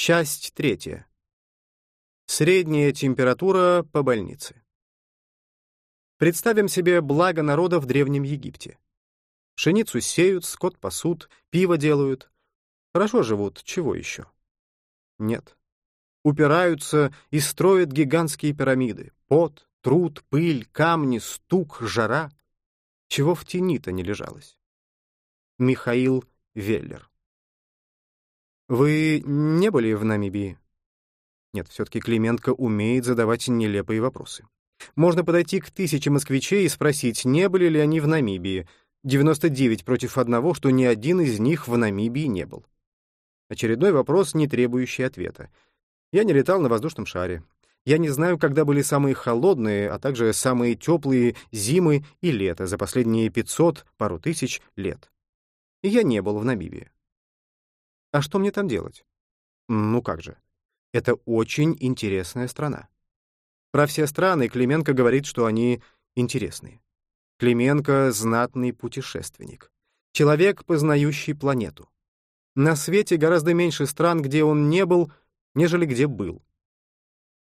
Часть третья. Средняя температура по больнице. Представим себе благо народа в Древнем Египте. Пшеницу сеют, скот пасут, пиво делают. Хорошо живут, чего еще? Нет. Упираются и строят гигантские пирамиды. Пот, труд, пыль, камни, стук, жара. Чего в тени-то не лежалось? Михаил Веллер. Вы не были в Намибии? Нет, все-таки Клименко умеет задавать нелепые вопросы. Можно подойти к тысяче москвичей и спросить, не были ли они в Намибии. 99 против одного, что ни один из них в Намибии не был. Очередной вопрос, не требующий ответа. Я не летал на воздушном шаре. Я не знаю, когда были самые холодные, а также самые теплые зимы и лето за последние 500, пару тысяч лет. И я не был в Намибии. А что мне там делать? Ну как же. Это очень интересная страна. Про все страны Клименко говорит, что они интересные. Клименко — знатный путешественник. Человек, познающий планету. На свете гораздо меньше стран, где он не был, нежели где был.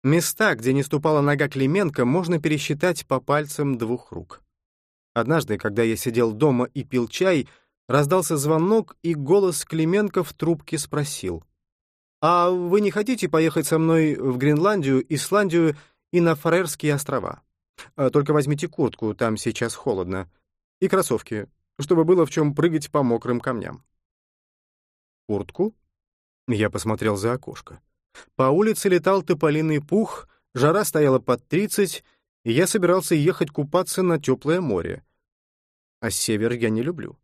Места, где не ступала нога Клименко, можно пересчитать по пальцам двух рук. Однажды, когда я сидел дома и пил чай, Раздался звонок, и голос Клименко в трубке спросил. «А вы не хотите поехать со мной в Гренландию, Исландию и на Фарерские острова? А только возьмите куртку, там сейчас холодно, и кроссовки, чтобы было в чем прыгать по мокрым камням». «Куртку?» Я посмотрел за окошко. По улице летал тополиный пух, жара стояла под тридцать, и я собирался ехать купаться на теплое море. А север я не люблю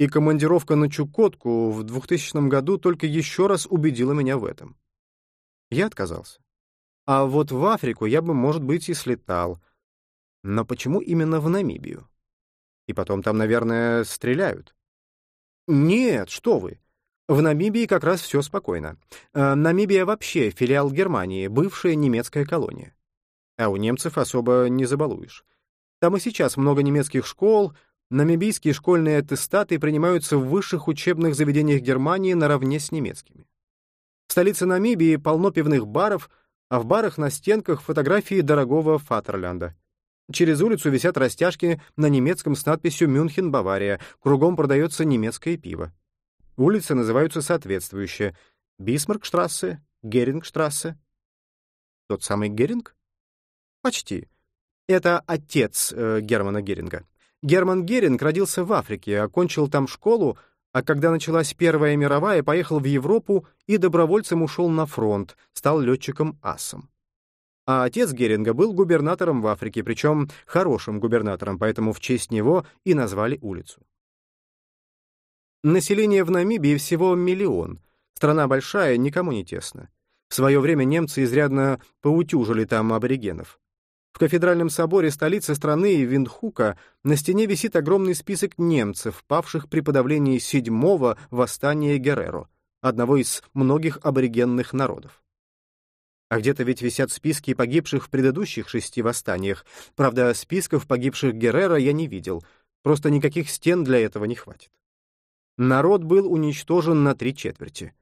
и командировка на Чукотку в 2000 году только еще раз убедила меня в этом. Я отказался. А вот в Африку я бы, может быть, и слетал. Но почему именно в Намибию? И потом там, наверное, стреляют. Нет, что вы. В Намибии как раз все спокойно. Э, Намибия вообще филиал Германии, бывшая немецкая колония. А у немцев особо не забалуешь. Там и сейчас много немецких школ, Намибийские школьные аттестаты принимаются в высших учебных заведениях Германии наравне с немецкими. В столице Намибии полно пивных баров, а в барах на стенках фотографии дорогого Фатерлянда. Через улицу висят растяжки на немецком с надписью «Мюнхен, Бавария», кругом продается немецкое пиво. Улицы называются соответствующе Бисмаркштрассе, Герингштрассе. Тот самый Геринг? Почти. Это отец э, Германа Геринга. Герман Геринг родился в Африке, окончил там школу, а когда началась Первая мировая, поехал в Европу и добровольцем ушел на фронт, стал летчиком-асом. А отец Геринга был губернатором в Африке, причем хорошим губернатором, поэтому в честь него и назвали улицу. Население в Намибии всего миллион. Страна большая, никому не тесно. В свое время немцы изрядно поутюжили там аборигенов. В кафедральном соборе столицы страны Виндхука на стене висит огромный список немцев, павших при подавлении седьмого восстания Герреро, одного из многих аборигенных народов. А где-то ведь висят списки погибших в предыдущих шести восстаниях. Правда, списков погибших Геррера я не видел, просто никаких стен для этого не хватит. Народ был уничтожен на три четверти.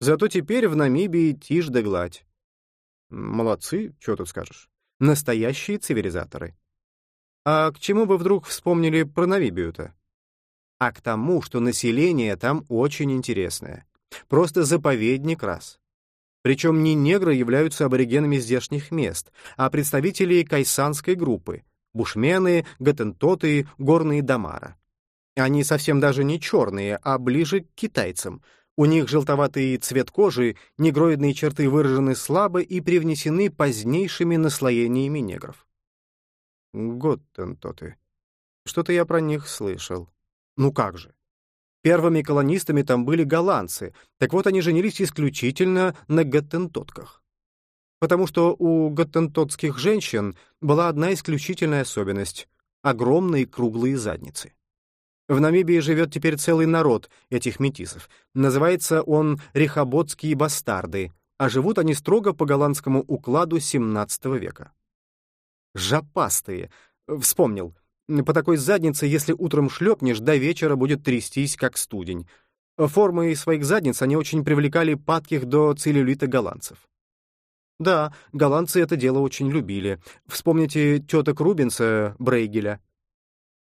Зато теперь в Намибии тишь да гладь. Молодцы, что тут скажешь. Настоящие цивилизаторы. А к чему вы вдруг вспомнили про Намибию-то? А к тому, что население там очень интересное. Просто заповедник раз. Причем не негры являются аборигенами здешних мест, а представители кайсанской группы — бушмены, гатентоты, горные дамара. Они совсем даже не черные, а ближе к китайцам — у них желтоватый цвет кожи, негроидные черты выражены слабо и привнесены позднейшими наслоениями негров. Готтентоты. Что-то я про них слышал. Ну как же. Первыми колонистами там были голландцы, так вот они женились исключительно на готтентотках. Потому что у готтентотских женщин была одна исключительная особенность — огромные круглые задницы. В Намибии живет теперь целый народ этих метисов. Называется он Рехоботские бастарды, а живут они строго по голландскому укладу XVII века. Жопастые. Вспомнил. По такой заднице, если утром шлепнешь, до вечера будет трястись, как студень. Формой своих задниц они очень привлекали падких до целлюлита голландцев. Да, голландцы это дело очень любили. Вспомните теток Рубинса, Брейгеля.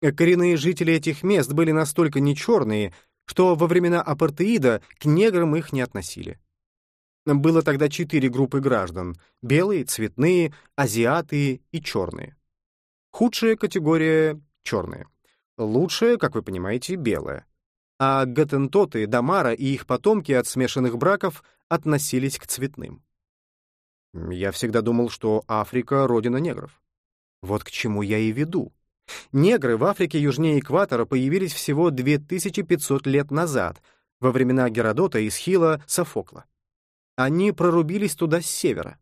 Коренные жители этих мест были настолько нечерные, что во времена апартеида к неграм их не относили. Было тогда четыре группы граждан — белые, цветные, азиаты и черные. Худшая категория — черные. Лучшая, как вы понимаете, белая. А гатентоты, дамара и их потомки от смешанных браков относились к цветным. Я всегда думал, что Африка — родина негров. Вот к чему я и веду. Негры в Африке южнее экватора появились всего 2500 лет назад, во времена Геродота, Исхила, Софокла. Они прорубились туда с севера.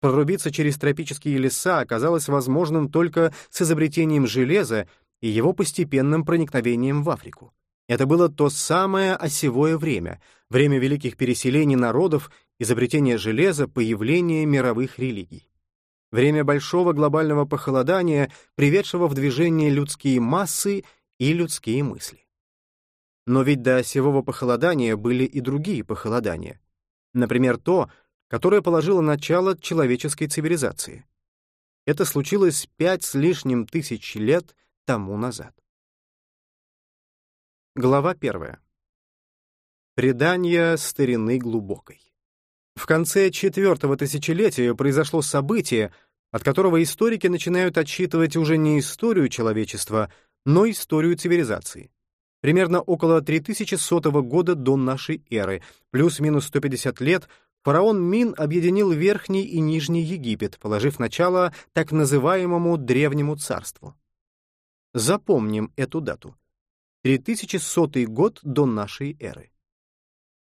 Прорубиться через тропические леса оказалось возможным только с изобретением железа и его постепенным проникновением в Африку. Это было то самое осевое время, время великих переселений народов, изобретения железа, появления мировых религий. Время большого глобального похолодания, приведшего в движение людские массы и людские мысли. Но ведь до осевого похолодания были и другие похолодания. Например, то, которое положило начало человеческой цивилизации. Это случилось пять с лишним тысяч лет тому назад. Глава первая. Предание старины глубокой. В конце четвертого тысячелетия произошло событие, от которого историки начинают отсчитывать уже не историю человечества, но историю цивилизации примерно около 3100 года до нашей эры, плюс-минус 150 лет, фараон Мин объединил Верхний и Нижний Египет, положив начало так называемому Древнему царству. Запомним эту дату. 3100 год до нашей эры.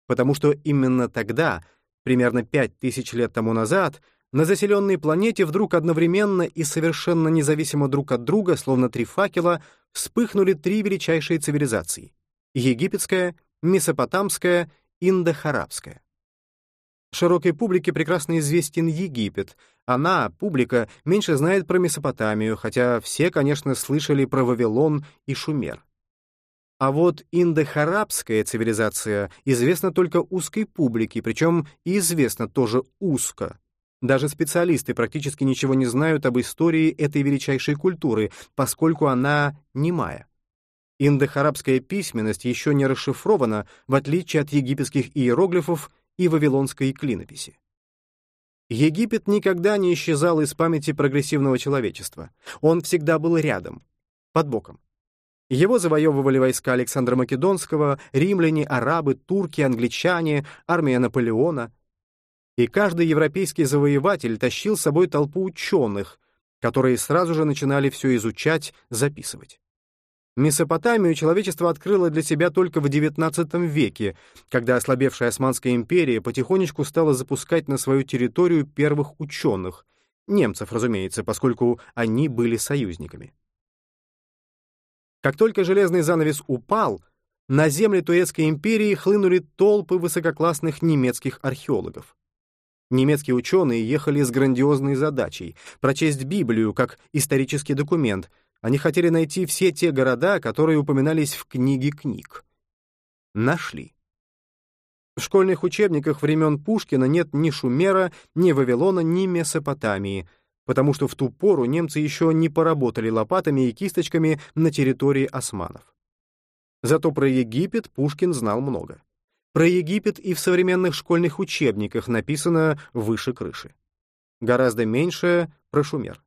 Потому что именно тогда, примерно 5000 лет тому назад, на заселенной планете вдруг одновременно и совершенно независимо друг от друга, словно три факела, вспыхнули три величайшие цивилизации — египетская, месопотамская, индохарабская. Широкой публике прекрасно известен Египет. Она, публика, меньше знает про Месопотамию, хотя все, конечно, слышали про Вавилон и Шумер. А вот индохарабская цивилизация известна только узкой публике, причем и известна тоже узко. Даже специалисты практически ничего не знают об истории этой величайшей культуры, поскольку она немая. Индохарабская письменность еще не расшифрована, в отличие от египетских иероглифов и вавилонской клинописи. Египет никогда не исчезал из памяти прогрессивного человечества. Он всегда был рядом, под боком. Его завоевывали войска Александра Македонского, римляне, арабы, турки, англичане, армия Наполеона — и каждый европейский завоеватель тащил с собой толпу ученых, которые сразу же начинали все изучать, записывать. Месопотамию человечество открыло для себя только в XIX веке, когда ослабевшая Османская империя потихонечку стала запускать на свою территорию первых ученых, немцев, разумеется, поскольку они были союзниками. Как только железный занавес упал, на земли Туэцкой империи хлынули толпы высококлассных немецких археологов. Немецкие ученые ехали с грандиозной задачей — прочесть Библию как исторический документ. Они хотели найти все те города, которые упоминались в книге книг. Нашли. В школьных учебниках времен Пушкина нет ни Шумера, ни Вавилона, ни Месопотамии, потому что в ту пору немцы еще не поработали лопатами и кисточками на территории османов. Зато про Египет Пушкин знал много. Про Египет и в современных школьных учебниках написано выше крыши. Гораздо меньше про Шумер.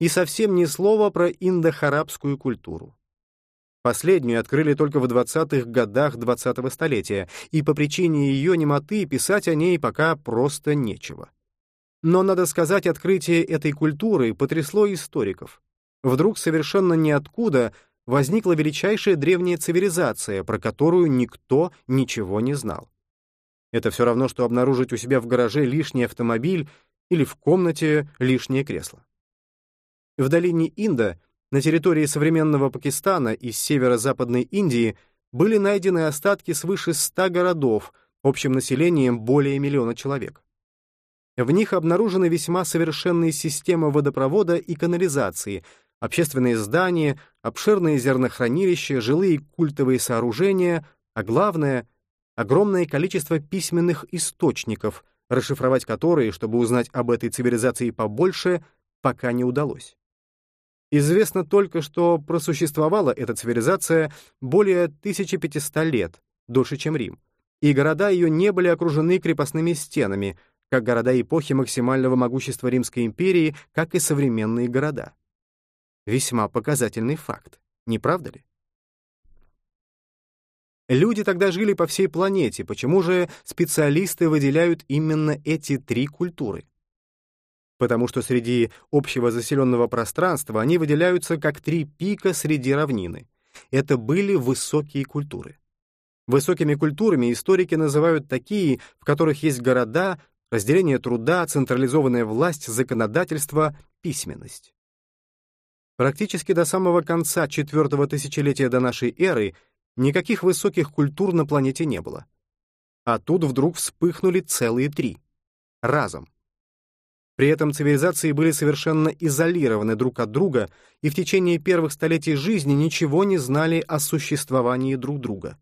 И совсем ни слова про индохарабскую культуру. Последнюю открыли только в 20-х годах 20-го столетия, и по причине ее немоты писать о ней пока просто нечего. Но, надо сказать, открытие этой культуры потрясло историков. Вдруг совершенно ниоткуда возникла величайшая древняя цивилизация, про которую никто ничего не знал. Это все равно, что обнаружить у себя в гараже лишний автомобиль или в комнате лишнее кресло. В долине Инда, на территории современного Пакистана и северо-западной Индии, были найдены остатки свыше ста городов, общим населением более миллиона человек. В них обнаружены весьма совершенные системы водопровода и канализации — общественные здания, обширные зернохранилища, жилые культовые сооружения, а главное огромное количество письменных источников, расшифровать которые, чтобы узнать об этой цивилизации побольше, пока не удалось. Известно только, что просуществовала эта цивилизация более 1500 лет, дольше, чем Рим, и города ее не были окружены крепостными стенами, как города эпохи максимального могущества Римской империи, как и современные города. Весьма показательный факт, не правда ли? Люди тогда жили по всей планете, почему же специалисты выделяют именно эти три культуры? Потому что среди общего заселенного пространства они выделяются как три пика среди равнины. Это были высокие культуры. Высокими культурами историки называют такие, в которых есть города, разделение труда, централизованная власть, законодательство, письменность. Практически до самого конца четвертого тысячелетия до нашей эры никаких высоких культур на планете не было. А тут вдруг вспыхнули целые три. Разом. При этом цивилизации были совершенно изолированы друг от друга и в течение первых столетий жизни ничего не знали о существовании друг друга.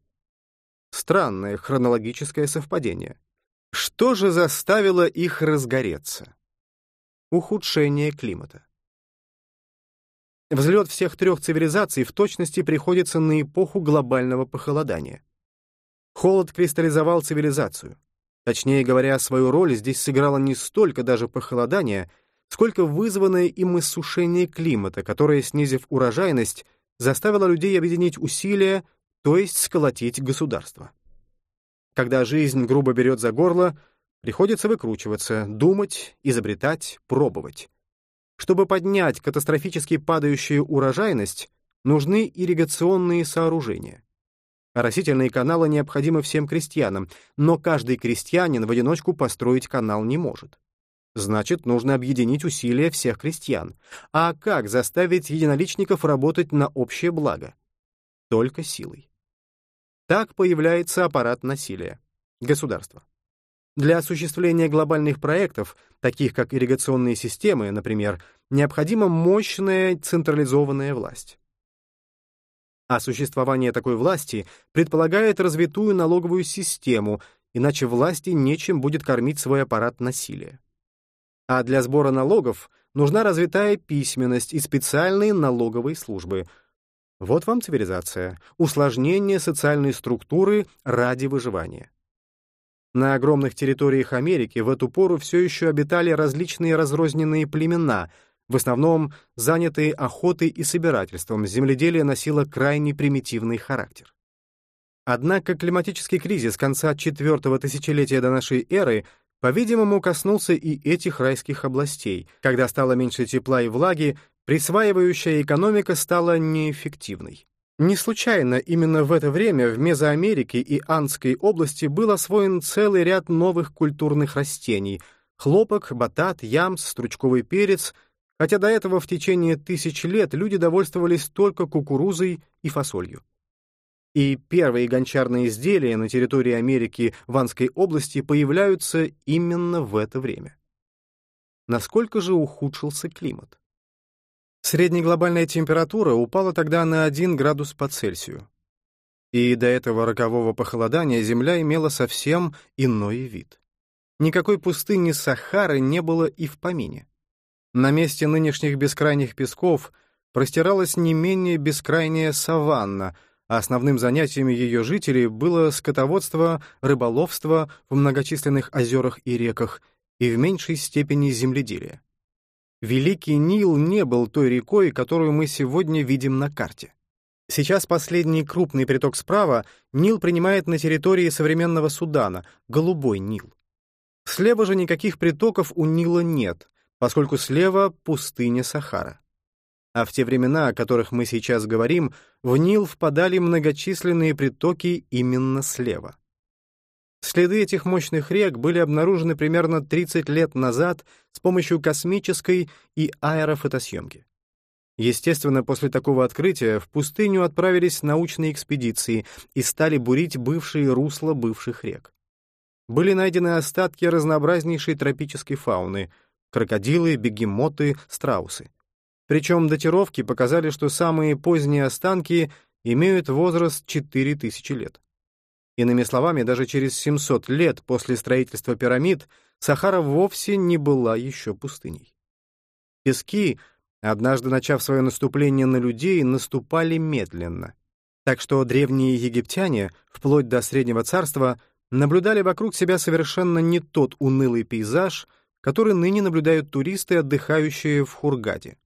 Странное хронологическое совпадение. Что же заставило их разгореться? Ухудшение климата. Взлет всех трех цивилизаций в точности приходится на эпоху глобального похолодания. Холод кристаллизовал цивилизацию. Точнее говоря, свою роль здесь сыграло не столько даже похолодание, сколько вызванное им иссушение климата, которое, снизив урожайность, заставило людей объединить усилия, то есть сколотить государство. Когда жизнь грубо берет за горло, приходится выкручиваться, думать, изобретать, пробовать. Чтобы поднять катастрофически падающую урожайность, нужны ирригационные сооружения. Растительные каналы необходимы всем крестьянам, но каждый крестьянин в одиночку построить канал не может. Значит, нужно объединить усилия всех крестьян. А как заставить единоличников работать на общее благо? Только силой. Так появляется аппарат насилия — государство. Для осуществления глобальных проектов, таких как ирригационные системы, например, необходима мощная централизованная власть. А существование такой власти предполагает развитую налоговую систему, иначе власти нечем будет кормить свой аппарат насилия. А для сбора налогов нужна развитая письменность и специальные налоговые службы. Вот вам цивилизация, усложнение социальной структуры ради выживания. На огромных территориях Америки в эту пору все еще обитали различные разрозненные племена, в основном занятые охотой и собирательством, земледелие носило крайне примитивный характер. Однако климатический кризис конца четвертого тысячелетия до нашей эры, по-видимому, коснулся и этих райских областей, когда стало меньше тепла и влаги, присваивающая экономика стала неэффективной. Не случайно именно в это время в Мезоамерике и Андской области был освоен целый ряд новых культурных растений — хлопок, батат, ямс, стручковый перец, хотя до этого в течение тысяч лет люди довольствовались только кукурузой и фасолью. И первые гончарные изделия на территории Америки в Анской области появляются именно в это время. Насколько же ухудшился климат? Среднеглобальная температура упала тогда на 1 градус по Цельсию. И до этого рокового похолодания Земля имела совсем иной вид. Никакой пустыни Сахары не было и в помине. На месте нынешних бескрайних песков простиралась не менее бескрайняя саванна, а основным занятием ее жителей было скотоводство, рыболовство в многочисленных озерах и реках и в меньшей степени земледелие. Великий Нил не был той рекой, которую мы сегодня видим на карте. Сейчас последний крупный приток справа Нил принимает на территории современного Судана, Голубой Нил. Слева же никаких притоков у Нила нет, поскольку слева пустыня Сахара. А в те времена, о которых мы сейчас говорим, в Нил впадали многочисленные притоки именно слева. Следы этих мощных рек были обнаружены примерно 30 лет назад с помощью космической и аэрофотосъемки. Естественно, после такого открытия в пустыню отправились научные экспедиции и стали бурить бывшие русла бывших рек. Были найдены остатки разнообразнейшей тропической фауны — крокодилы, бегемоты, страусы. Причем датировки показали, что самые поздние останки имеют возраст 4000 лет. Иными словами, даже через 700 лет после строительства пирамид Сахара вовсе не была еще пустыней. Пески, однажды начав свое наступление на людей, наступали медленно. Так что древние египтяне, вплоть до Среднего Царства, наблюдали вокруг себя совершенно не тот унылый пейзаж, который ныне наблюдают туристы, отдыхающие в Хургаде.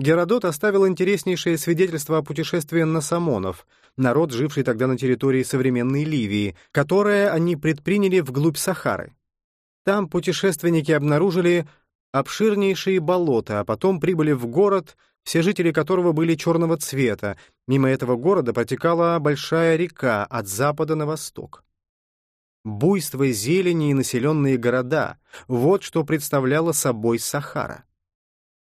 Геродот оставил интереснейшее свидетельство о путешествии насамонов, народ, живший тогда на территории современной Ливии, которое они предприняли вглубь Сахары. Там путешественники обнаружили обширнейшие болота, а потом прибыли в город, все жители которого были черного цвета. Мимо этого города протекала большая река от запада на восток. Буйство зелени и населенные города — вот что представляла собой Сахара.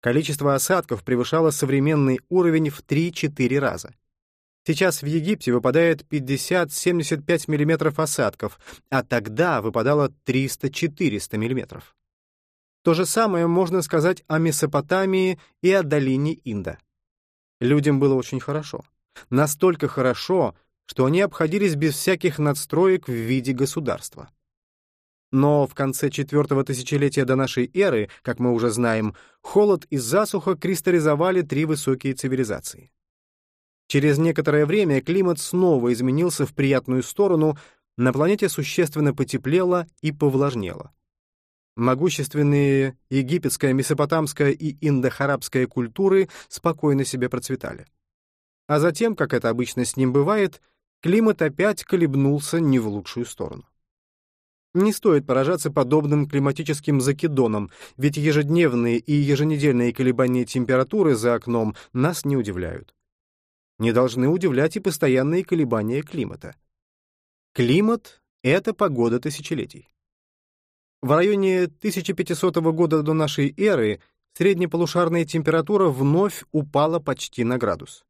Количество осадков превышало современный уровень в 3-4 раза. Сейчас в Египте выпадает 50-75 мм осадков, а тогда выпадало 300-400 мм. То же самое можно сказать о Месопотамии и о долине Инда. Людям было очень хорошо. Настолько хорошо, что они обходились без всяких надстроек в виде государства. Но в конце четвертого тысячелетия до нашей эры, как мы уже знаем, холод и засуха кристаллизовали три высокие цивилизации. Через некоторое время климат снова изменился в приятную сторону, на планете существенно потеплело и повлажнело. Могущественные египетская, месопотамская и индохарабская культуры спокойно себе процветали. А затем, как это обычно с ним бывает, климат опять колебнулся не в лучшую сторону. Не стоит поражаться подобным климатическим закидонам, ведь ежедневные и еженедельные колебания температуры за окном нас не удивляют. Не должны удивлять и постоянные колебания климата. Климат — это погода тысячелетий. В районе 1500 года до нашей эры среднеполушарная температура вновь упала почти на градус.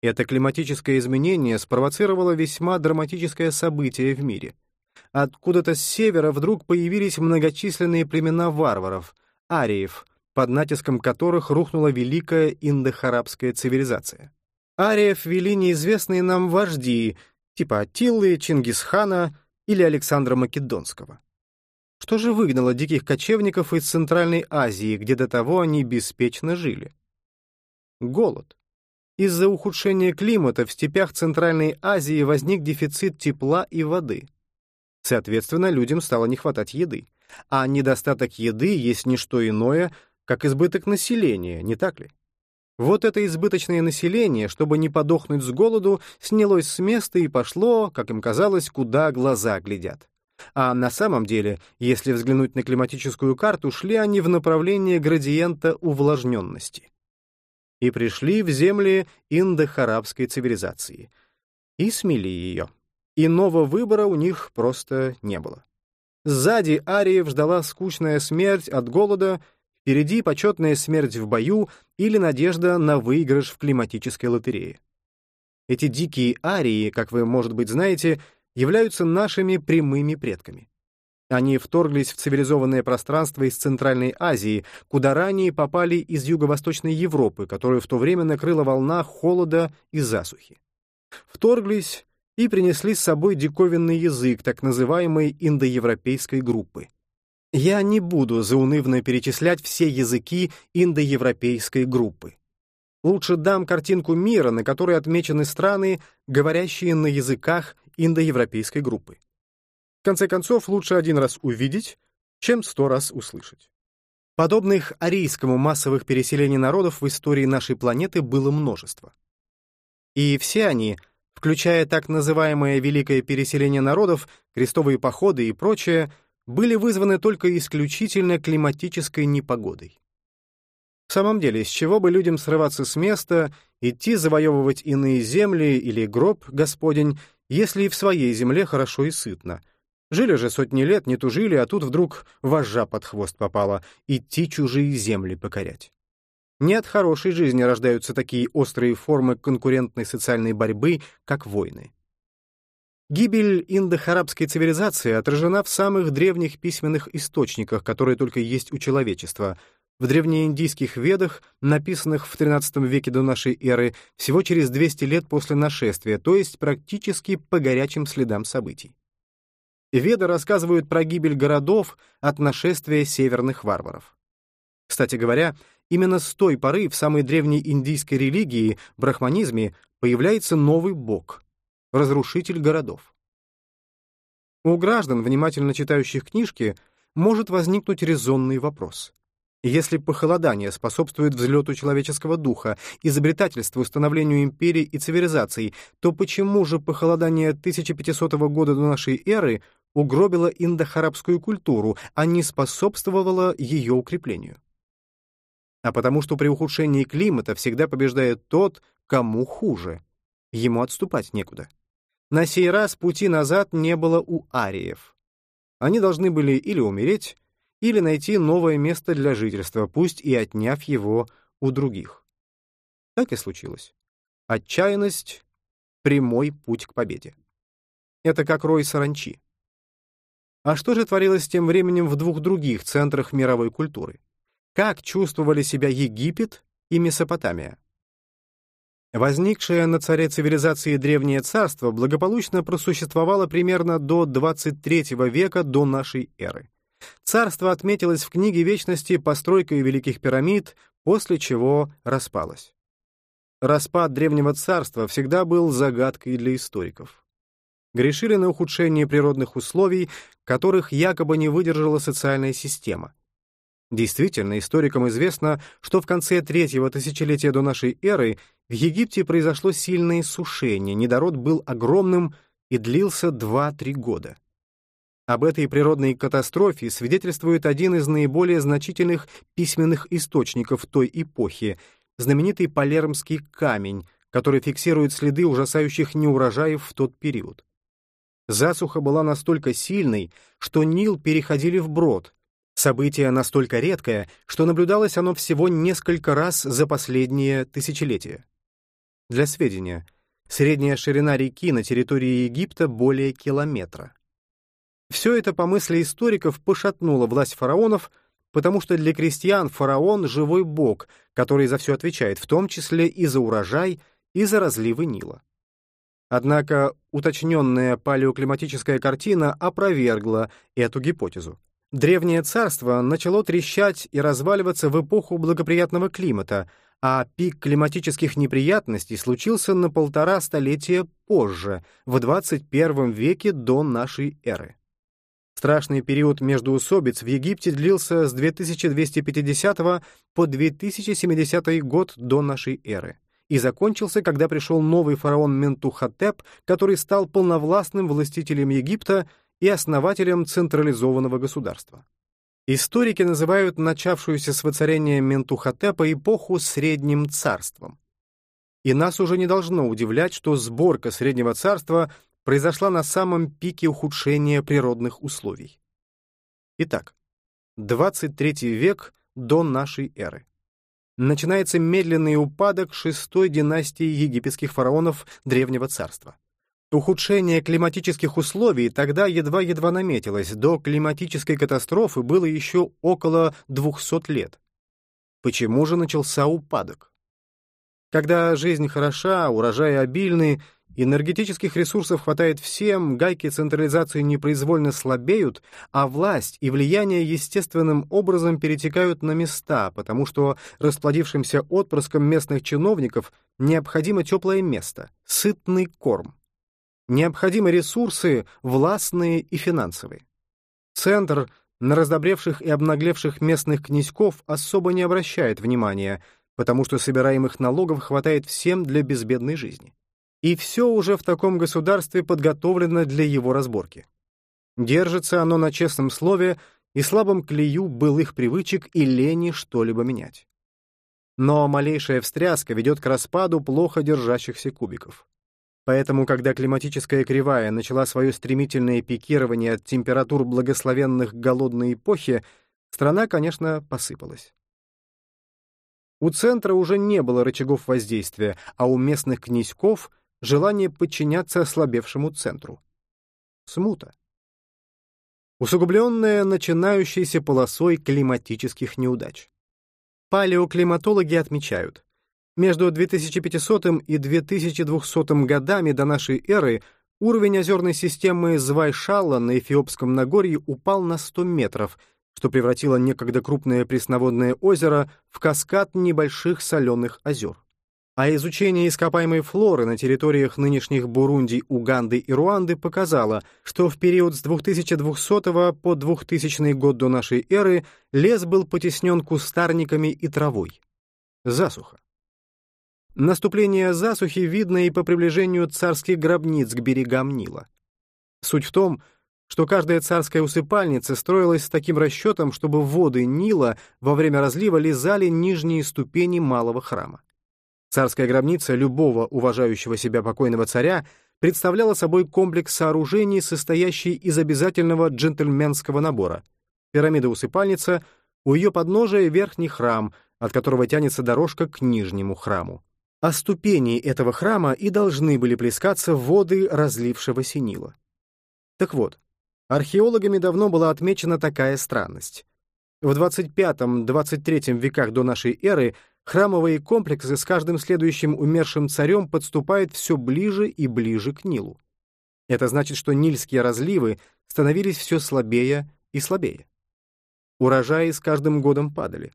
Это климатическое изменение спровоцировало весьма драматическое событие в мире — Откуда-то с севера вдруг появились многочисленные племена варваров, ариев, под натиском которых рухнула великая индохарабская цивилизация. Ариев вели неизвестные нам вожди, типа Аттилы, Чингисхана или Александра Македонского. Что же выгнало диких кочевников из Центральной Азии, где до того они беспечно жили? Голод. Из-за ухудшения климата в степях Центральной Азии возник дефицит тепла и воды. Соответственно, людям стало не хватать еды. А недостаток еды есть не что иное, как избыток населения, не так ли? Вот это избыточное население, чтобы не подохнуть с голоду, снялось с места и пошло, как им казалось, куда глаза глядят. А на самом деле, если взглянуть на климатическую карту, шли они в направлении градиента увлажненности. И пришли в земли индохарабской цивилизации. И смели ее. Иного выбора у них просто не было. Сзади Ариев ждала скучная смерть от голода, впереди почетная смерть в бою или надежда на выигрыш в климатической лотерее. Эти дикие арии, как вы, может быть, знаете, являются нашими прямыми предками. Они вторглись в цивилизованное пространство из Центральной Азии, куда ранее попали из Юго-Восточной Европы, которую в то время накрыла волна холода и засухи. Вторглись и принесли с собой диковинный язык так называемой индоевропейской группы. Я не буду заунывно перечислять все языки индоевропейской группы. Лучше дам картинку мира, на которой отмечены страны, говорящие на языках индоевропейской группы. В конце концов, лучше один раз увидеть, чем сто раз услышать. Подобных арийскому массовых переселений народов в истории нашей планеты было множество. И все они включая так называемое «великое переселение народов», крестовые походы и прочее, были вызваны только исключительно климатической непогодой. В самом деле, с чего бы людям срываться с места, идти завоевывать иные земли или гроб Господень, если и в своей земле хорошо и сытно? Жили же сотни лет, не тужили, а тут вдруг вожжа под хвост попала, идти чужие земли покорять. Не от хорошей жизни рождаются такие острые формы конкурентной социальной борьбы, как войны. Гибель индохарабской цивилизации отражена в самых древних письменных источниках, которые только есть у человечества, В древнеиндийских ведах, написанных в XIII веке до нашей эры, всего через 200 лет после нашествия, то есть практически по горячим следам событий. Веды рассказывают про гибель городов от нашествия северных варваров. Кстати говоря, именно с той поры в самой древней индийской религии, брахманизме, появляется новый бог — разрушитель городов. У граждан, внимательно читающих книжки, может возникнуть резонный вопрос. Если похолодание способствует взлету человеческого духа, изобретательству, становлению империй и цивилизаций, то почему же похолодание 1500 года до нашей эры угробило индохарабскую культуру, а не способствовало ее укреплению? А потому что при ухудшении климата всегда побеждает тот, кому хуже. Ему отступать некуда. На сей раз пути назад не было у ариев. Они должны были или умереть, или найти новое место для жительства, пусть и отняв его у других. Так и случилось. Отчаянность — прямой путь к победе. Это как рой саранчи. А что же творилось тем временем в двух других центрах мировой культуры? Как чувствовали себя Египет и Месопотамия? Возникшее на царе цивилизации Древнее Царство благополучно просуществовало примерно до 23 века до нашей эры. Царство отметилось в книге Вечности постройкой Великих пирамид, после чего распалось. Распад Древнего Царства всегда был загадкой для историков. Грешили на ухудшение природных условий, которых якобы не выдержала социальная система. Действительно, историкам известно, что в конце третьего тысячелетия до нашей эры в Египте произошло сильное сушение, недород был огромным и длился 2-3 года. Об этой природной катастрофе свидетельствует один из наиболее значительных письменных источников той эпохи, знаменитый Палермский камень, который фиксирует следы ужасающих неурожаев в тот период. Засуха была настолько сильной, что Нил переходили вброд. Событие настолько редкое, что наблюдалось оно всего несколько раз за последние тысячелетия. Для сведения, средняя ширина реки на территории Египта более километра. Все это, по мысли историков, пошатнуло власть фараонов, потому что для крестьян фараон — живой бог, который за все отвечает, в том числе и за урожай, и за разливы Нила. Однако уточненная палеоклиматическая картина опровергла эту гипотезу. Древнее царство начало трещать и разваливаться в эпоху благоприятного климата, а пик климатических неприятностей случился на полтора столетия позже, в 21 веке до нашей эры. Страшный период междоусобиц в Египте длился с 2250 по 2070 год до нашей эры и закончился, когда пришел новый фараон Ментухотеп, который стал полновластным властителем Египта и основателем централизованного государства. Историки называют начавшуюся с воцарения Ментухотепа эпоху Средним царством. И нас уже не должно удивлять, что сборка Среднего царства произошла на самом пике ухудшения природных условий. Итак, 23 век до нашей эры. Начинается медленный упадок шестой династии египетских фараонов Древнего царства. Ухудшение климатических условий тогда едва-едва наметилось, до климатической катастрофы было еще около 200 лет. Почему же начался упадок? Когда жизнь хороша, урожаи обильны, Энергетических ресурсов хватает всем, гайки централизации непроизвольно слабеют, а власть и влияние естественным образом перетекают на места, потому что расплодившимся отпрыском местных чиновников необходимо теплое место, сытный корм. Необходимы ресурсы властные и финансовые. Центр на раздобревших и обнаглевших местных князьков особо не обращает внимания, потому что собираемых налогов хватает всем для безбедной жизни и все уже в таком государстве подготовлено для его разборки. Держится оно на честном слове и слабом клею былых привычек и лени что-либо менять. Но малейшая встряска ведет к распаду плохо держащихся кубиков. Поэтому, когда климатическая кривая начала свое стремительное пикирование от температур благословенных голодной эпохи, страна, конечно, посыпалась. У центра уже не было рычагов воздействия, а у местных князьков желание подчиняться ослабевшему центру. Смута. Усугубленная начинающейся полосой климатических неудач. Палеоклиматологи отмечают, между 2500 и 2200 годами до нашей эры уровень озерной системы Звайшалла на Эфиопском Нагорье упал на 100 метров, что превратило некогда крупное пресноводное озеро в каскад небольших соленых озер. А изучение ископаемой флоры на территориях нынешних Бурунди, Уганды и Руанды показало, что в период с 2200 по 2000 год до нашей эры лес был потеснен кустарниками и травой. Засуха. Наступление засухи видно и по приближению царских гробниц к берегам Нила. Суть в том, что каждая царская усыпальница строилась с таким расчетом, чтобы воды Нила во время разлива лизали нижние ступени малого храма. Царская гробница любого уважающего себя покойного царя представляла собой комплекс сооружений, состоящий из обязательного джентльменского набора. Пирамида-усыпальница, у ее подножия верхний храм, от которого тянется дорожка к нижнему храму. А ступени этого храма и должны были плескаться воды разлившегося Нила. Так вот, археологами давно была отмечена такая странность. В 25-23 веках до нашей эры храмовые комплексы с каждым следующим умершим царем подступают все ближе и ближе к Нилу. Это значит, что нильские разливы становились все слабее и слабее. Урожаи с каждым годом падали.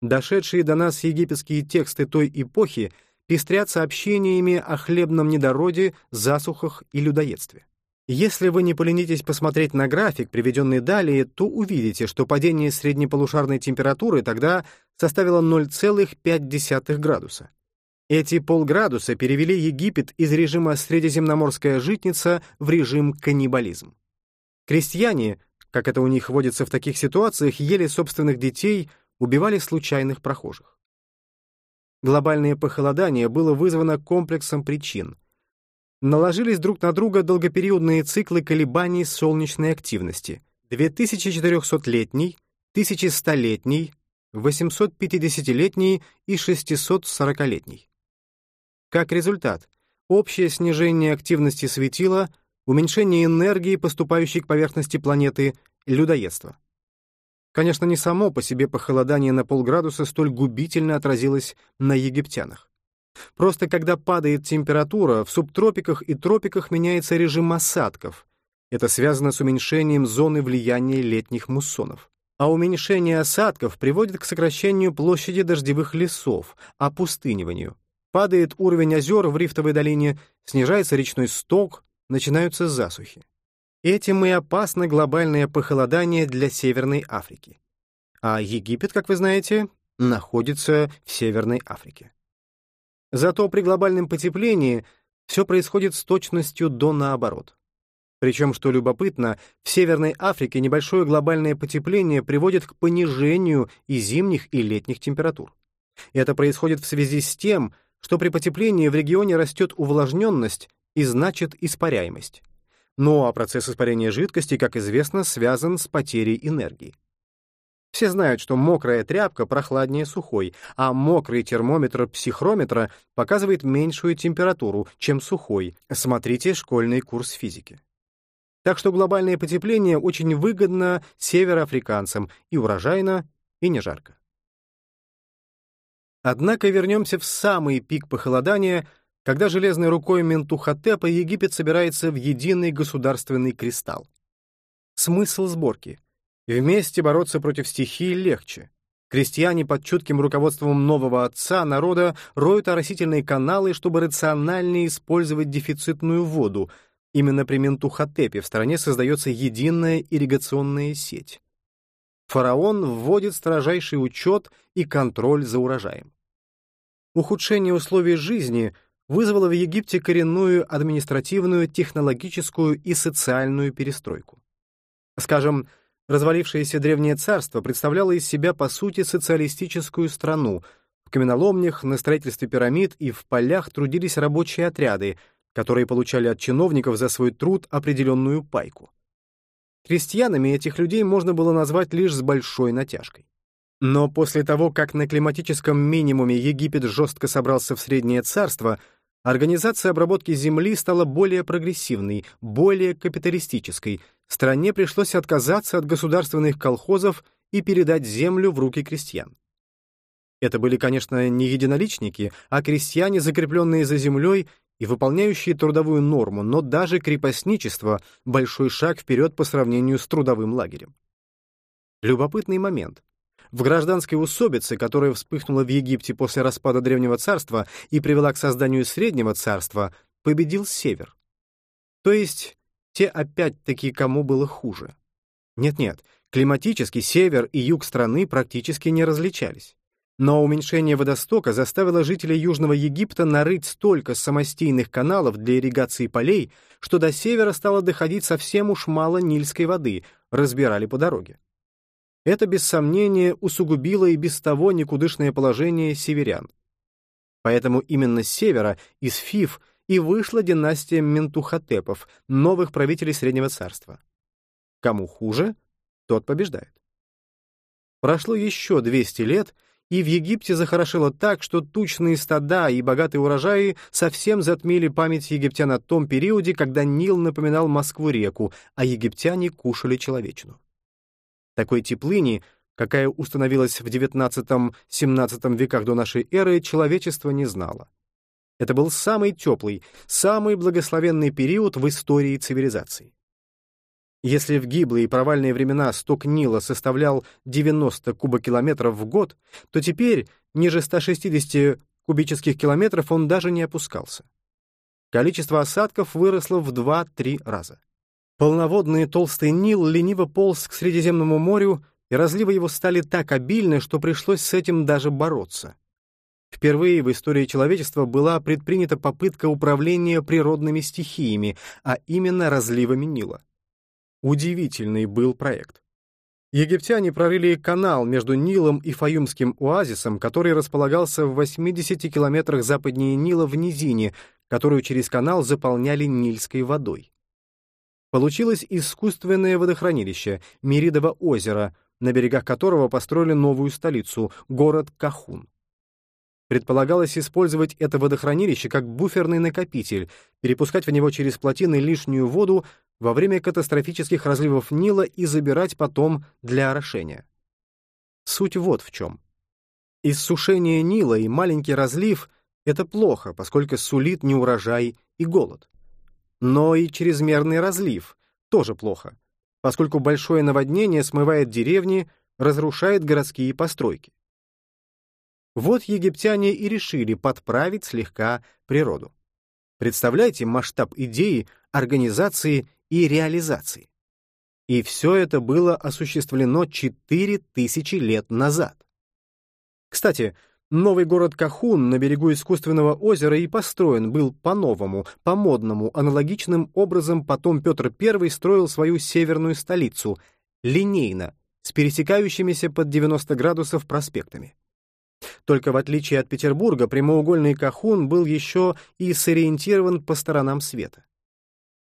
Дошедшие до нас египетские тексты той эпохи пестрят сообщениями о хлебном недороде, засухах и людоедстве. Если вы не поленитесь посмотреть на график, приведенный далее, то увидите, что падение среднеполушарной температуры тогда составило 0,5 градуса. Эти полградуса перевели Египет из режима «средиземноморская житница» в режим «каннибализм». Крестьяне, как это у них водится в таких ситуациях, ели собственных детей, убивали случайных прохожих. Глобальное похолодание было вызвано комплексом причин — наложились друг на друга долгопериодные циклы колебаний солнечной активности 2400-летний, 1100-летний, 850-летний и 640-летний. Как результат, общее снижение активности светила, уменьшение энергии, поступающей к поверхности планеты, людоедство. Конечно, не само по себе похолодание на полградуса столь губительно отразилось на египтянах. Просто когда падает температура, в субтропиках и тропиках меняется режим осадков. Это связано с уменьшением зоны влияния летних муссонов. А уменьшение осадков приводит к сокращению площади дождевых лесов, опустыниванию. Падает уровень озер в рифтовой долине, снижается речной сток, начинаются засухи. Этим и опасно глобальное похолодание для Северной Африки. А Египет, как вы знаете, находится в Северной Африке. Зато при глобальном потеплении все происходит с точностью до наоборот. Причем, что любопытно, в Северной Африке небольшое глобальное потепление приводит к понижению и зимних, и летних температур. Это происходит в связи с тем, что при потеплении в регионе растет увлажненность и значит испаряемость. Ну а процесс испарения жидкости, как известно, связан с потерей энергии. Все знают, что мокрая тряпка прохладнее сухой, а мокрый термометр психрометра показывает меньшую температуру, чем сухой. Смотрите школьный курс физики. Так что глобальное потепление очень выгодно североафриканцам и урожайно, и не жарко. Однако вернемся в самый пик похолодания, когда железной рукой Ментухотепа Египет собирается в единый государственный кристалл. Смысл сборки — Вместе бороться против стихии легче. Крестьяне под чутким руководством нового отца народа роют оросительные каналы, чтобы рациональнее использовать дефицитную воду. Именно при Ментухотепе в стране создается единая ирригационная сеть. Фараон вводит строжайший учет и контроль за урожаем. Ухудшение условий жизни вызвало в Египте коренную административную, технологическую и социальную перестройку. Скажем, Развалившееся древнее царство представляло из себя, по сути, социалистическую страну. В каменоломнях, на строительстве пирамид и в полях трудились рабочие отряды, которые получали от чиновников за свой труд определенную пайку. Крестьянами этих людей можно было назвать лишь с большой натяжкой. Но после того, как на климатическом минимуме Египет жестко собрался в Среднее Царство, организация обработки земли стала более прогрессивной, более капиталистической — стране пришлось отказаться от государственных колхозов и передать землю в руки крестьян. Это были, конечно, не единоличники, а крестьяне, закрепленные за землей и выполняющие трудовую норму, но даже крепостничество — большой шаг вперед по сравнению с трудовым лагерем. Любопытный момент. В гражданской усобице, которая вспыхнула в Египте после распада Древнего Царства и привела к созданию Среднего Царства, победил Север. То есть те опять-таки кому было хуже. Нет-нет, климатически север и юг страны практически не различались. Но уменьшение водостока заставило жителей Южного Египта нарыть столько самостийных каналов для ирригации полей, что до севера стало доходить совсем уж мало нильской воды, разбирали по дороге. Это, без сомнения, усугубило и без того никудышное положение северян. Поэтому именно с севера, из Фив, и вышла династия Ментухотепов, новых правителей Среднего Царства. Кому хуже, тот побеждает. Прошло еще 200 лет — и в Египте захорошело так, что тучные стада и богатые урожаи совсем затмили память египтян о том периоде, когда Нил напоминал Москву-реку, а египтяне кушали человечину. Такой теплыни, какая установилась в XIX-XVII веках до нашей эры, человечество не знало. Это был самый теплый, самый благословенный период в истории цивилизации. Если в гиблые и провальные времена сток Нила составлял 90 кубокилометров в год, то теперь ниже 160 кубических километров он даже не опускался. Количество осадков выросло в 2-3 раза. Полноводный толстый Нил лениво полз к Средиземному морю, и разливы его стали так обильны, что пришлось с этим даже бороться. Впервые в истории человечества была предпринята попытка управления природными стихиями, а именно разливами Нила. Удивительный был проект. Египтяне прорыли канал между Нилом и Фаюмским оазисом, который располагался в 80 километрах западнее Нила в низине, которую через канал заполняли Нильской водой. Получилось искусственное водохранилище, Меридово озеро, на берегах которого построили новую столицу, город Кахун. Предполагалось использовать это водохранилище как буферный накопитель, перепускать в него через плотины лишнюю воду во время катастрофических разливов Нила и забирать потом для орошения. Суть вот в чем. Иссушение Нила и маленький разлив — это плохо, поскольку сулит неурожай и голод. Но и чрезмерный разлив тоже плохо, поскольку большое наводнение смывает деревни, разрушает городские постройки. Вот египтяне и решили подправить слегка природу. Представляете масштаб идеи, организации и реализации. И все это было осуществлено 4000 лет назад. Кстати, новый город Кахун на берегу искусственного озера и построен был по-новому, по-модному, аналогичным образом потом Петр I строил свою северную столицу, линейно, с пересекающимися под 90 градусов проспектами. Только в отличие от Петербурга, прямоугольный Кахун был еще и сориентирован по сторонам света.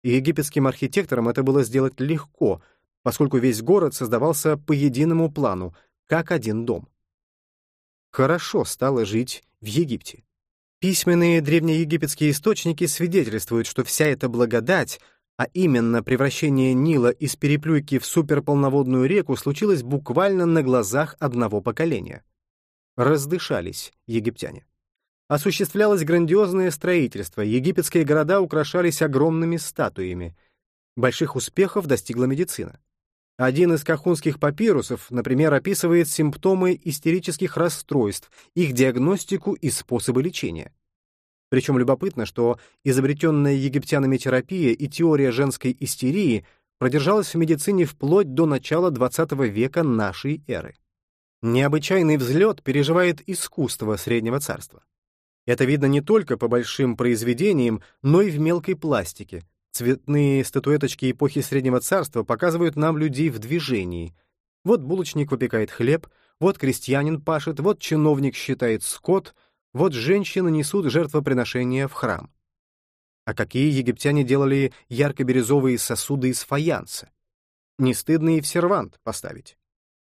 Египетским архитекторам это было сделать легко, поскольку весь город создавался по единому плану, как один дом. Хорошо стало жить в Египте. Письменные древнеегипетские источники свидетельствуют, что вся эта благодать, а именно превращение Нила из переплюйки в суперполноводную реку, случилось буквально на глазах одного поколения — Раздышались египтяне. Осуществлялось грандиозное строительство, египетские города украшались огромными статуями. Больших успехов достигла медицина. Один из кахунских папирусов, например, описывает симптомы истерических расстройств, их диагностику и способы лечения. Причем любопытно, что изобретенная египтянами терапия и теория женской истерии продержалась в медицине вплоть до начала XX века нашей эры. Необычайный взлет переживает искусство Среднего Царства. Это видно не только по большим произведениям, но и в мелкой пластике. Цветные статуэточки эпохи Среднего Царства показывают нам людей в движении. Вот булочник выпекает хлеб, вот крестьянин пашет, вот чиновник считает скот, вот женщины несут жертвоприношения в храм. А какие египтяне делали ярко-бирюзовые сосуды из фаянса? Не стыдно и в сервант поставить.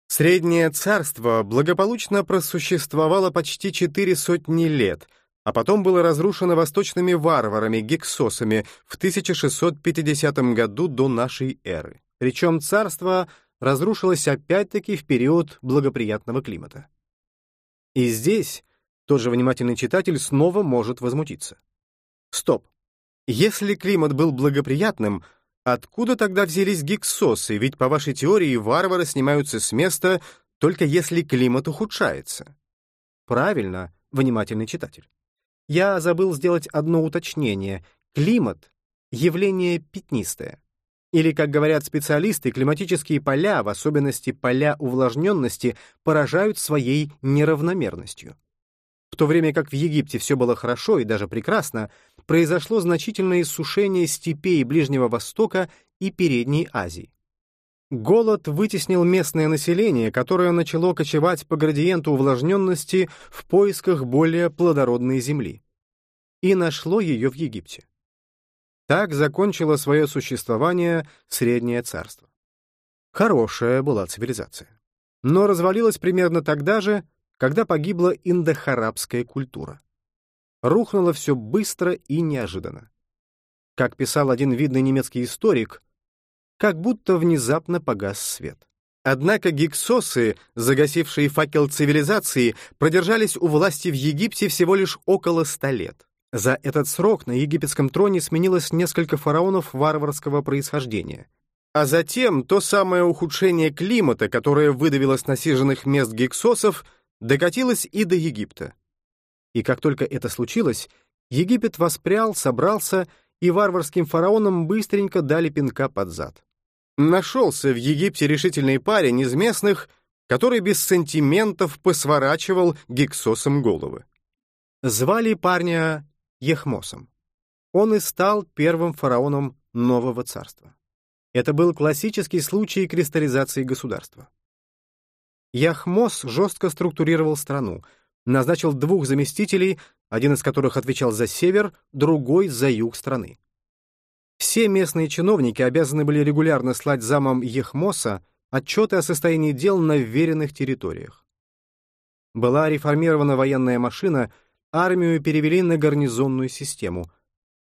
Среднее царство благополучно просуществовало почти четыре сотни лет, а потом было разрушено восточными варварами, гексосами, в 1650 году до нашей эры. Причем царство разрушилось опять-таки в период благоприятного климата. И здесь тот же внимательный читатель снова может возмутиться. Стоп. Если климат был благоприятным, откуда тогда взялись гиксосы? Ведь по вашей теории варвары снимаются с места только если климат ухудшается. Правильно, внимательный читатель. Я забыл сделать одно уточнение. Климат — явление пятнистое. Или, как говорят специалисты, климатические поля, в особенности поля увлажненности, поражают своей неравномерностью. В то время как в Египте все было хорошо и даже прекрасно, произошло значительное иссушение степей Ближнего Востока и Передней Азии. Голод вытеснил местное население, которое начало кочевать по градиенту увлажненности в поисках более плодородной земли. И нашло ее в Египте. Так закончило свое существование Среднее Царство. Хорошая была цивилизация. Но развалилась примерно тогда же, когда погибла индохарабская культура. Рухнуло все быстро и неожиданно. Как писал один видный немецкий историк, как будто внезапно погас свет. Однако гиксосы, загасившие факел цивилизации, продержались у власти в Египте всего лишь около ста лет. За этот срок на египетском троне сменилось несколько фараонов варварского происхождения. А затем то самое ухудшение климата, которое выдавило с насиженных мест гексосов, докатилось и до Египта. И как только это случилось, Египет воспрял, собрался, и варварским фараонам быстренько дали пинка под зад. Нашелся в Египте решительный парень из местных, который без сантиментов посворачивал гексосам головы. Звали парня Ехмосом. Он и стал первым фараоном нового царства. Это был классический случай кристаллизации государства. Яхмос жестко структурировал страну, назначил двух заместителей, один из которых отвечал за север, другой — за юг страны. Все местные чиновники обязаны были регулярно слать замам Ехмоса отчеты о состоянии дел на вверенных территориях. Была реформирована военная машина — армию перевели на гарнизонную систему.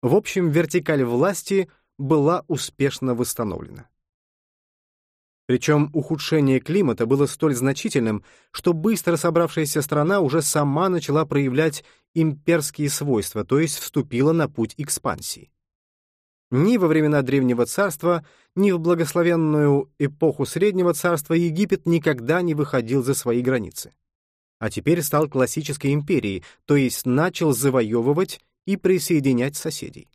В общем, вертикаль власти была успешно восстановлена. Причем ухудшение климата было столь значительным, что быстро собравшаяся страна уже сама начала проявлять имперские свойства, то есть вступила на путь экспансии. Ни во времена Древнего Царства, ни в благословенную эпоху Среднего Царства Египет никогда не выходил за свои границы а теперь стал классической империей, то есть начал завоевывать и присоединять соседей.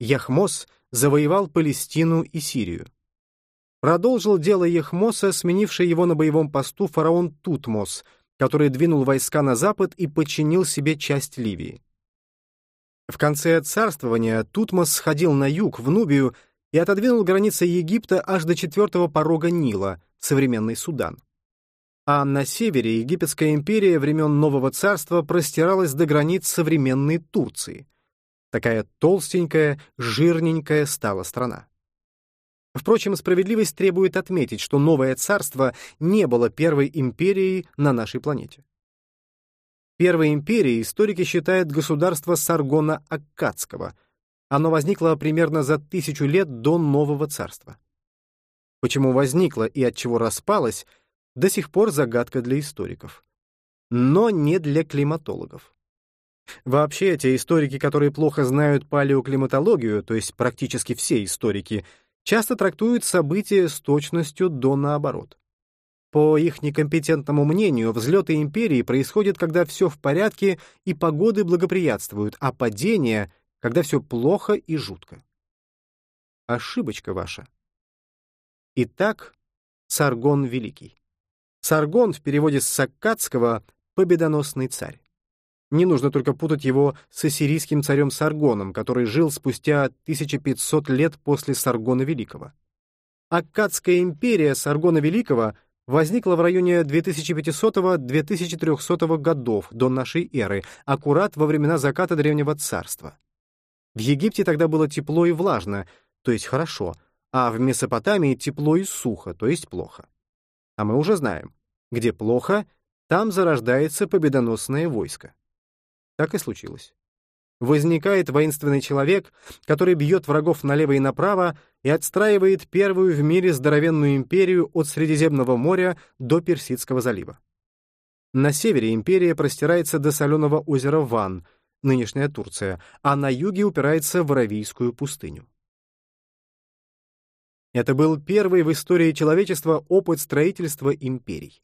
Яхмос завоевал Палестину и Сирию. Продолжил дело Яхмоса, сменивший его на боевом посту фараон Тутмос, который двинул войска на запад и подчинил себе часть Ливии. В конце царствования Тутмос сходил на юг, в Нубию, и отодвинул границы Египта аж до четвертого порога Нила, современный Судан а на севере Египетская империя времен Нового Царства простиралась до границ современной Турции. Такая толстенькая, жирненькая стала страна. Впрочем, справедливость требует отметить, что Новое Царство не было первой империей на нашей планете. Первой империей историки считают государство Саргона Аккадского. Оно возникло примерно за тысячу лет до Нового Царства. Почему возникло и от чего распалось — до сих пор загадка для историков. Но не для климатологов. Вообще, те историки, которые плохо знают палеоклиматологию, то есть практически все историки, часто трактуют события с точностью до наоборот. По их некомпетентному мнению, взлеты империи происходят, когда все в порядке и погоды благоприятствуют, а падение — когда все плохо и жутко. Ошибочка ваша. Итак, Саргон Великий. Саргон в переводе с саккадского «победоносный царь». Не нужно только путать его с ассирийским царем Саргоном, который жил спустя 1500 лет после Саргона Великого. Аккадская империя Саргона Великого возникла в районе 2500-2300 годов до нашей эры, аккурат во времена заката Древнего Царства. В Египте тогда было тепло и влажно, то есть хорошо, а в Месопотамии тепло и сухо, то есть плохо. А мы уже знаем, где плохо, там зарождается победоносное войско. Так и случилось. Возникает воинственный человек, который бьет врагов налево и направо и отстраивает первую в мире здоровенную империю от Средиземного моря до Персидского залива. На севере империя простирается до соленого озера Ван, нынешняя Турция, а на юге упирается в Аравийскую пустыню. Это был первый в истории человечества опыт строительства империй.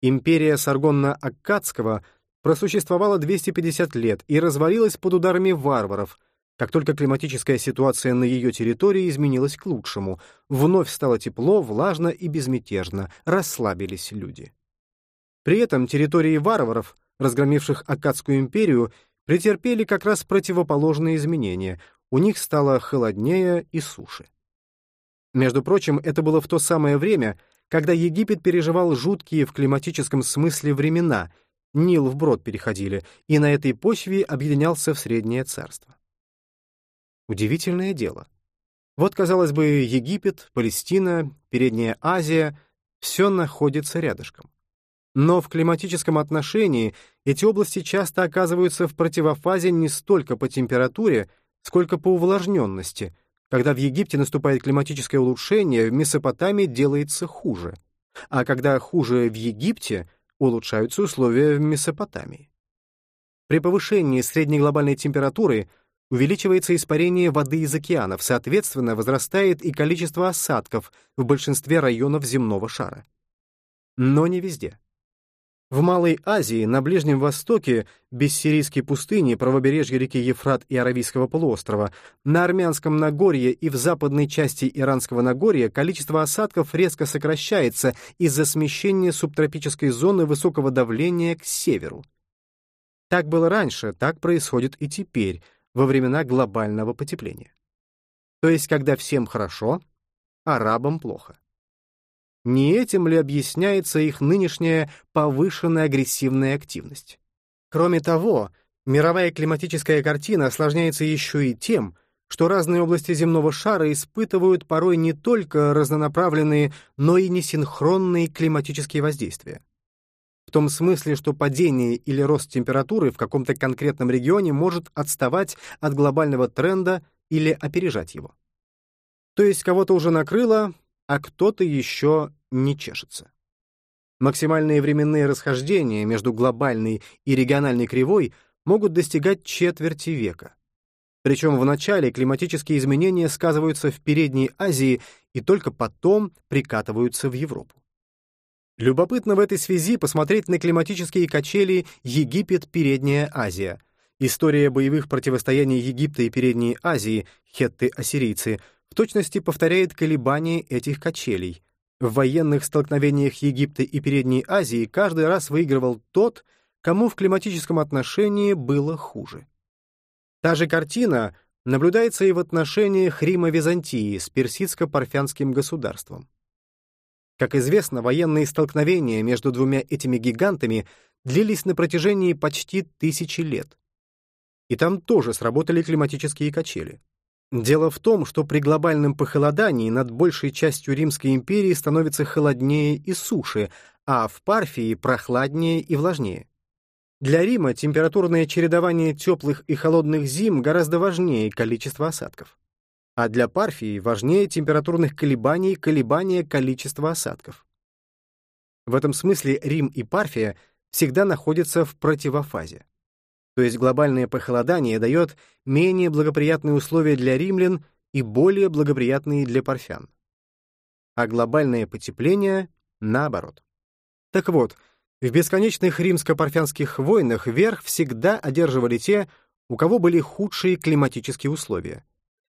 Империя Саргонна-Аккадского просуществовала 250 лет и развалилась под ударами варваров, как только климатическая ситуация на ее территории изменилась к лучшему, вновь стало тепло, влажно и безмятежно, расслабились люди. При этом территории варваров, разгромивших Аккадскую империю, претерпели как раз противоположные изменения, у них стало холоднее и суше. Между прочим, это было в то самое время, когда Египет переживал жуткие в климатическом смысле времена, Нил вброд переходили, и на этой почве объединялся в Среднее царство. Удивительное дело. Вот, казалось бы, Египет, Палестина, Передняя Азия — все находится рядышком. Но в климатическом отношении эти области часто оказываются в противофазе не столько по температуре, сколько по увлажненности — когда в Египте наступает климатическое улучшение, в Месопотамии делается хуже. А когда хуже в Египте, улучшаются условия в Месопотамии. При повышении средней глобальной температуры увеличивается испарение воды из океанов, соответственно, возрастает и количество осадков в большинстве районов земного шара. Но не везде. В Малой Азии, на Ближнем Востоке, Бессирийской пустыне, правобережье реки Ефрат и Аравийского полуострова, на Армянском Нагорье и в западной части Иранского Нагорья количество осадков резко сокращается из-за смещения субтропической зоны высокого давления к северу. Так было раньше, так происходит и теперь, во времена глобального потепления. То есть, когда всем хорошо, арабам плохо. Не этим ли объясняется их нынешняя повышенная агрессивная активность? Кроме того, мировая климатическая картина осложняется еще и тем, что разные области земного шара испытывают порой не только разнонаправленные, но и несинхронные климатические воздействия. В том смысле, что падение или рост температуры в каком-то конкретном регионе может отставать от глобального тренда или опережать его. То есть кого-то уже накрыло, а кто-то еще не чешется. Максимальные временные расхождения между глобальной и региональной кривой могут достигать четверти века. Причем в начале климатические изменения сказываются в Передней Азии и только потом прикатываются в Европу. Любопытно в этой связи посмотреть на климатические качели Египет-Передняя Азия. История боевых противостояний Египта и Передней Азии, хетты-ассирийцы, точности повторяет колебания этих качелей, в военных столкновениях Египта и Передней Азии каждый раз выигрывал тот, кому в климатическом отношении было хуже. Та же картина наблюдается и в отношениях Рима-Византии с персидско-парфянским государством. Как известно, военные столкновения между двумя этими гигантами длились на протяжении почти тысячи лет. И там тоже сработали климатические качели. Дело в том, что при глобальном похолодании над большей частью Римской империи становится холоднее и суше, а в Парфии прохладнее и влажнее. Для Рима температурное чередование теплых и холодных зим гораздо важнее количества осадков. А для Парфии важнее температурных колебаний колебания количества осадков. В этом смысле Рим и Парфия всегда находятся в противофазе то есть глобальное похолодание дает менее благоприятные условия для римлян и более благоприятные для парфян. А глобальное потепление — наоборот. Так вот, в бесконечных римско-парфянских войнах верх всегда одерживали те, у кого были худшие климатические условия.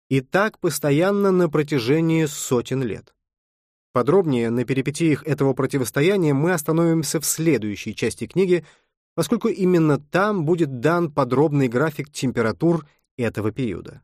И так постоянно на протяжении сотен лет. Подробнее на перипетиях этого противостояния мы остановимся в следующей части книги — поскольку именно там будет дан подробный график температур этого периода.